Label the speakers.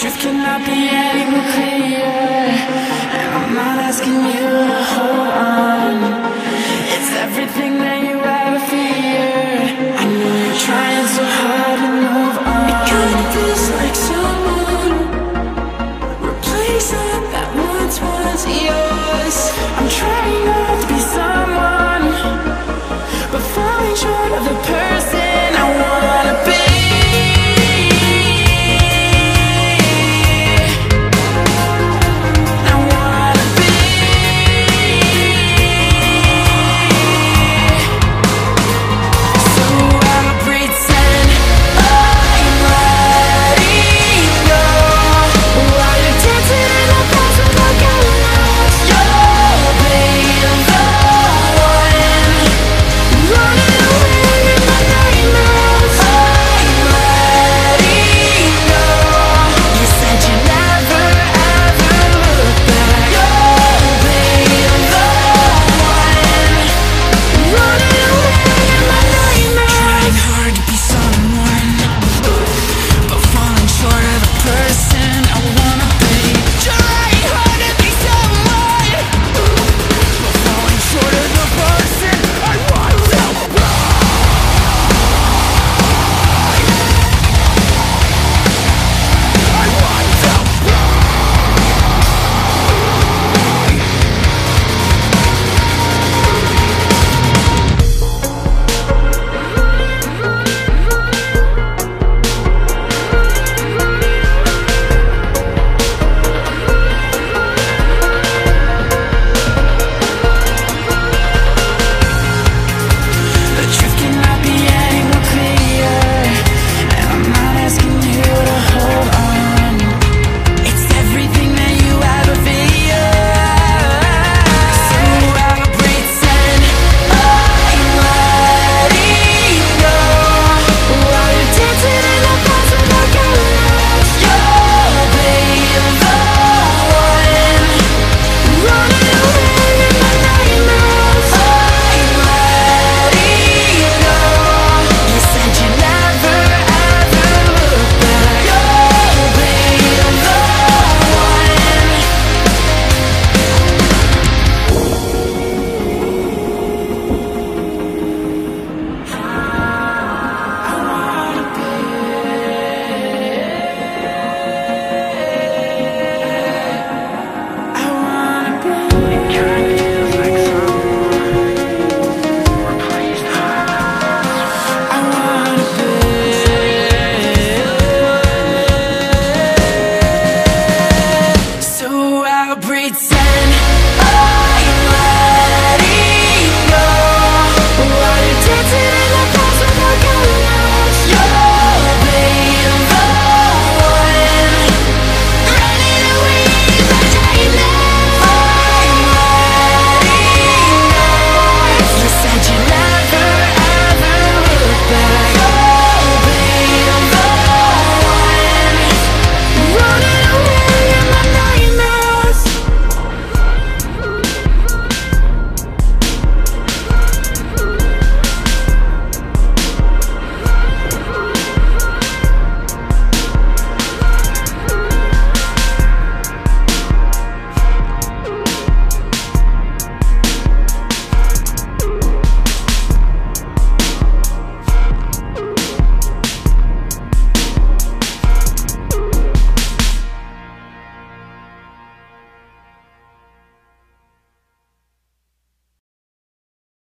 Speaker 1: truth cannot be any more clear. And I'm not asking you to hold on. It's everything that you ever feared. I know you're trying so hard to move on. It kinda feels like someone Replacing that once was you.